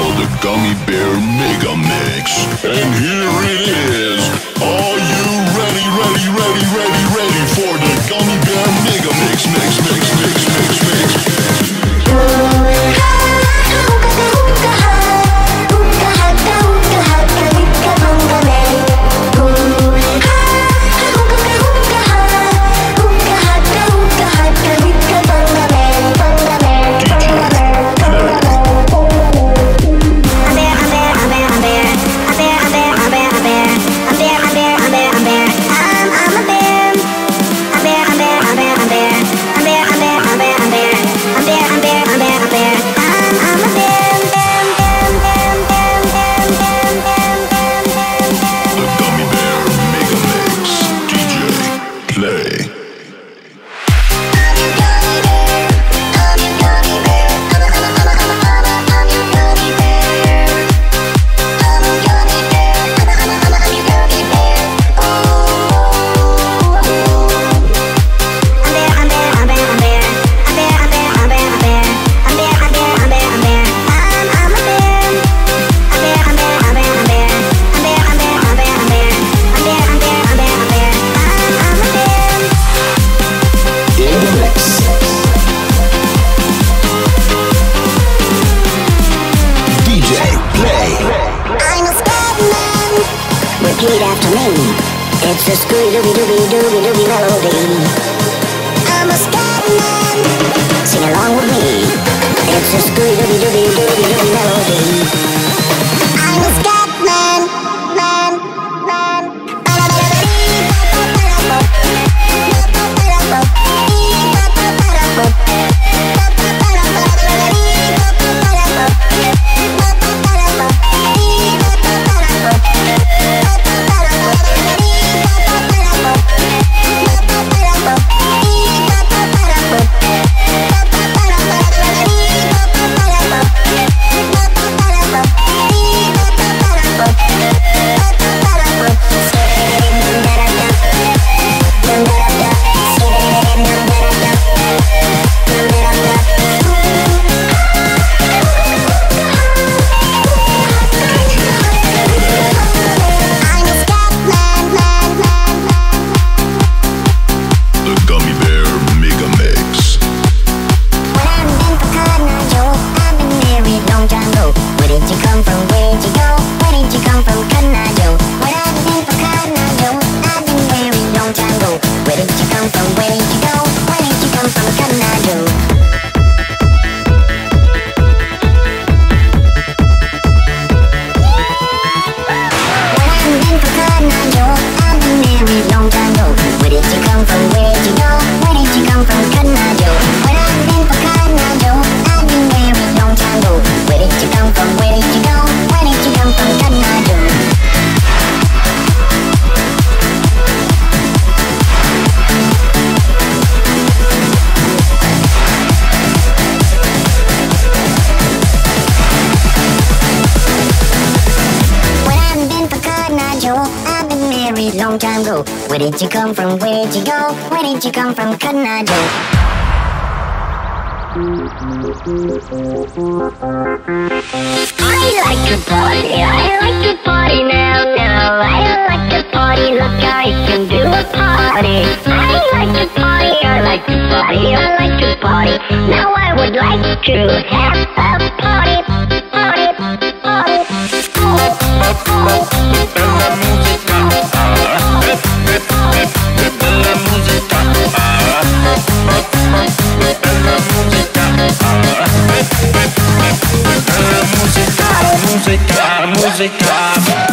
for the Gummy Bear Mega Mix. And here it is. Where did you come from? Where did you go? Where did you come from? Couldn't I do? I like to party, I like to party now, now. I like to party, look I can do a party. I like to party, I like to party, I like to party Now I would like to have a party, party, party. Oh, oh, oh music drop.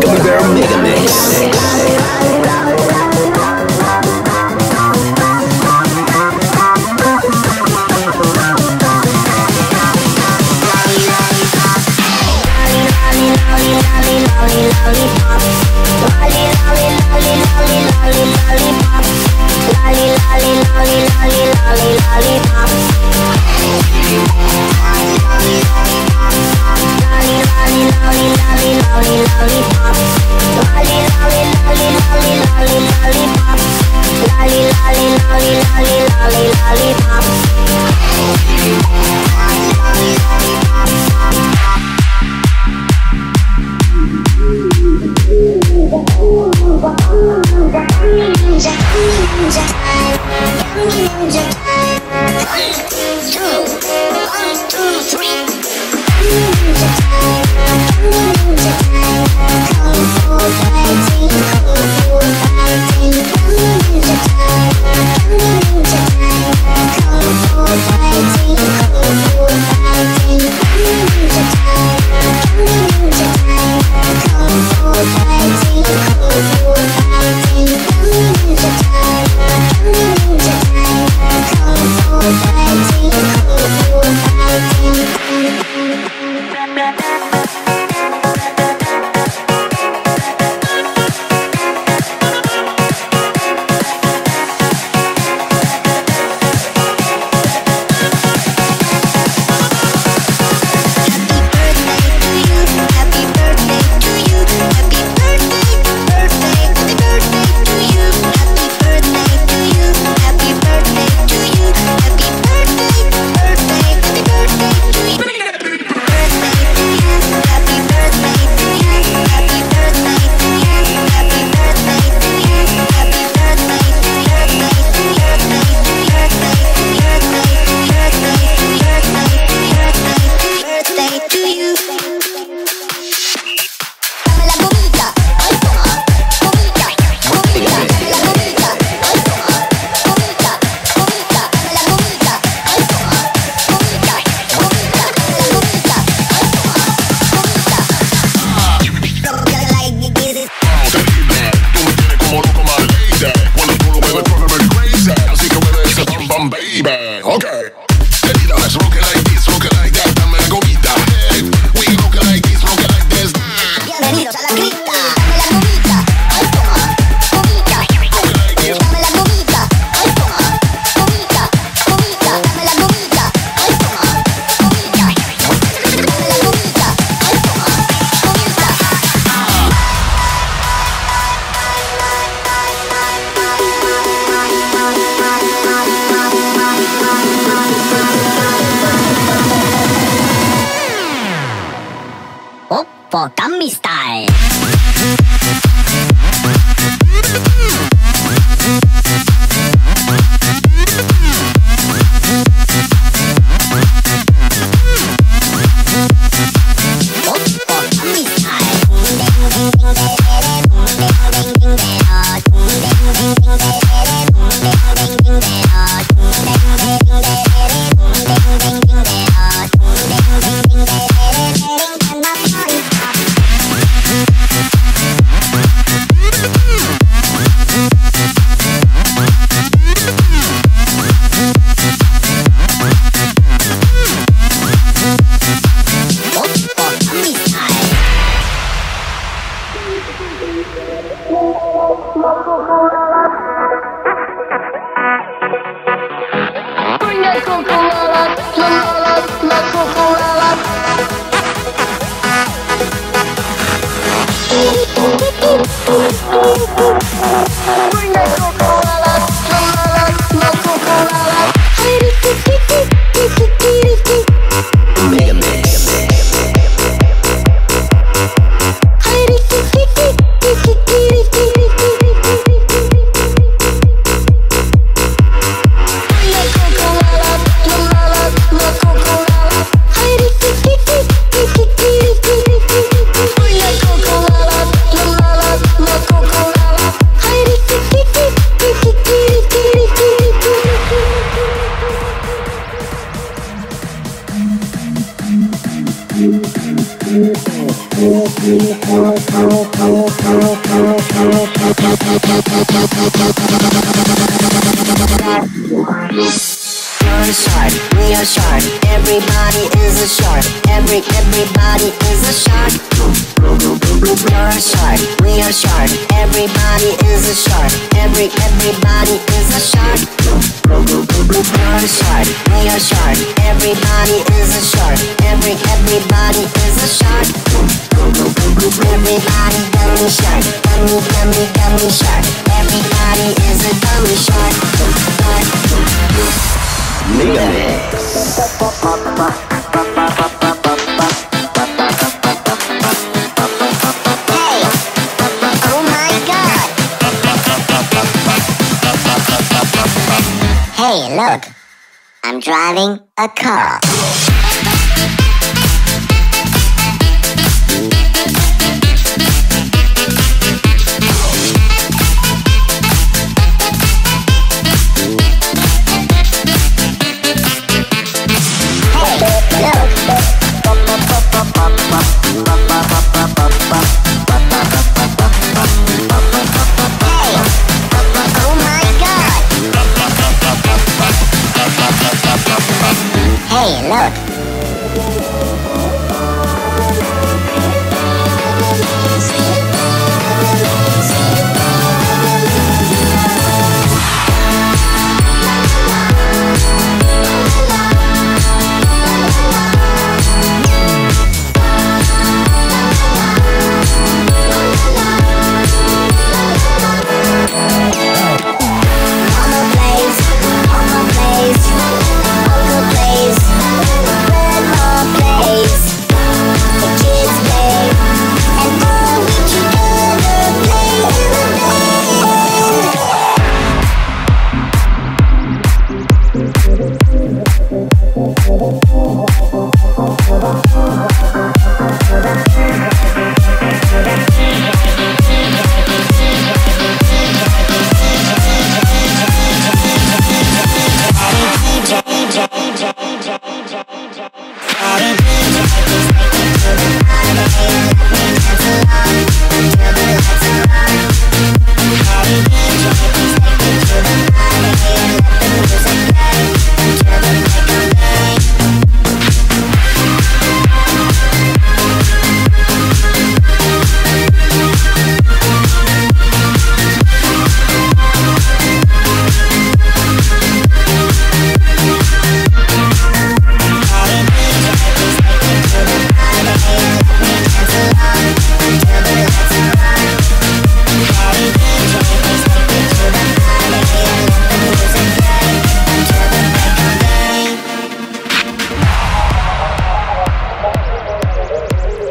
Gummy Bear Mega Mix. Lolly, lolly, lolly, lolly, lolly, lollipop. lolly lollipop. Lolly lolly lolly lolly lolly lollipop. Lolly lolly lolly lolly lolly lollipop. For Gummy Style. You're a shark, we are shark. Everybody is a shark. Every everybody is a shark. You're a shark, we are shark. Everybody is a shark. Every everybody is a shark. You're a shark, we are shark. Everybody is a shark. Every everybody is a shark. Everybody gummy shark. Gummy gummy gummy shark. Everybody is a gummy shark. Hey, look! I'm driving a car.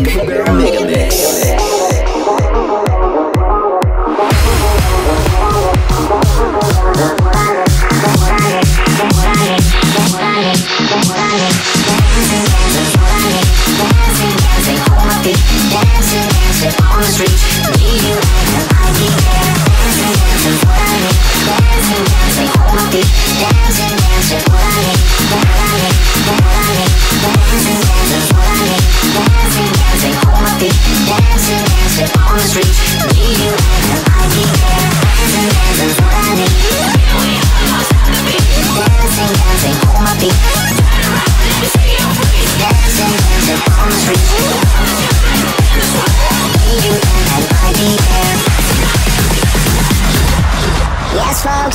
Mega Mix. Mix.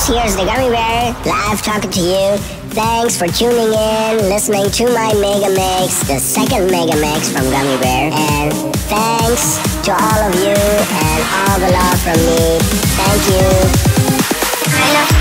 Here's the Gummy Bear, live talking to you. Thanks for tuning in, listening to my Mega Mix, the second Mega Mix from Gummy Bear. And thanks to all of you and all the love from me. Thank you.